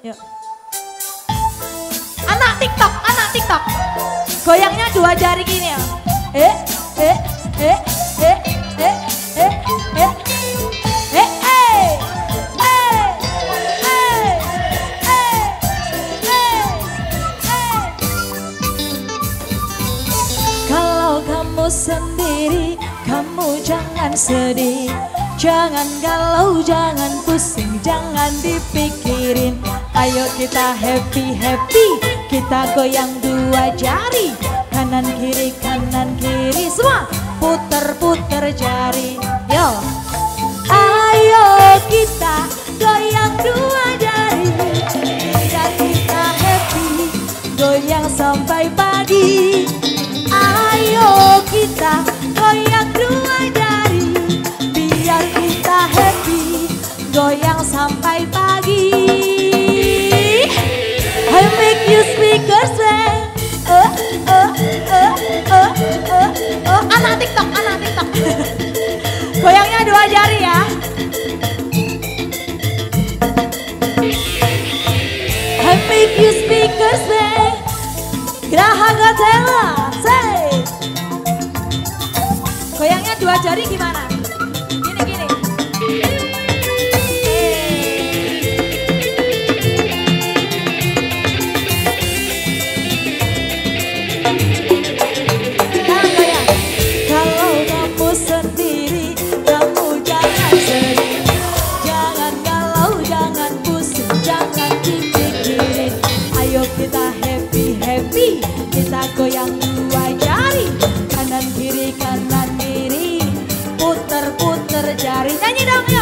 Yuk. Anak TikTok, anak TikTok. Goyangnya dua jari gini ya. Eh, eh, eh, eh, eh, eh, eh. Eh, eh. Eh, eh, eh, eh, eh. Kalau kamu sendiri, kamu jangan sedih. Jangan galau, jangan pusing, jangan dipikirin. Ayo kita happy happy, kita goyang dua jari, kanan kiri kanan kiri semua puter puter jari. Yo, ayo kita goyang dua jari, biar kita happy, goyang sampai pagi. Ayo kita goyang dua jari Goyang sampai pagi. I make you speaker say uh, uh, uh, uh, uh, uh. Anak tiktok, anak tiktok. Goyangnya dua jari ya. I make you speaker say Graha Gatela, say. Goyangnya dua jari gimana? Puter jari. Nyanyi dong yuk.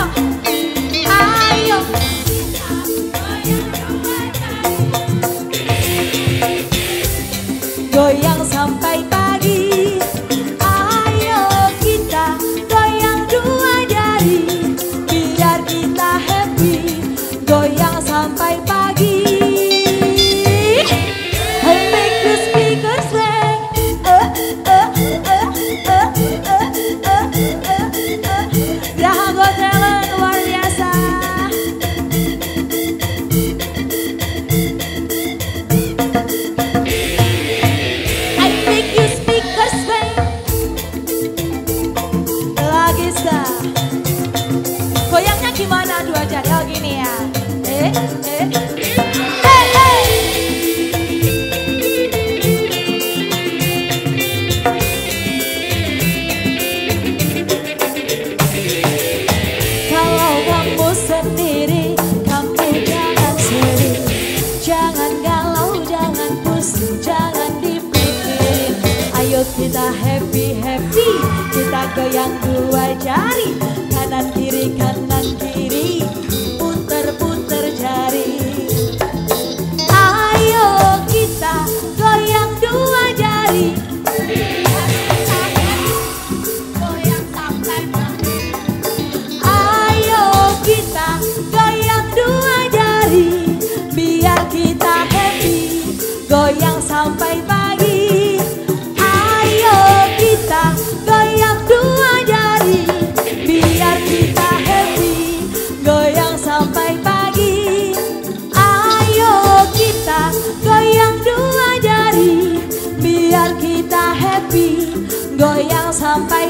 happy happy. Kita goyang dua jari kanan kiri kanan. 苍白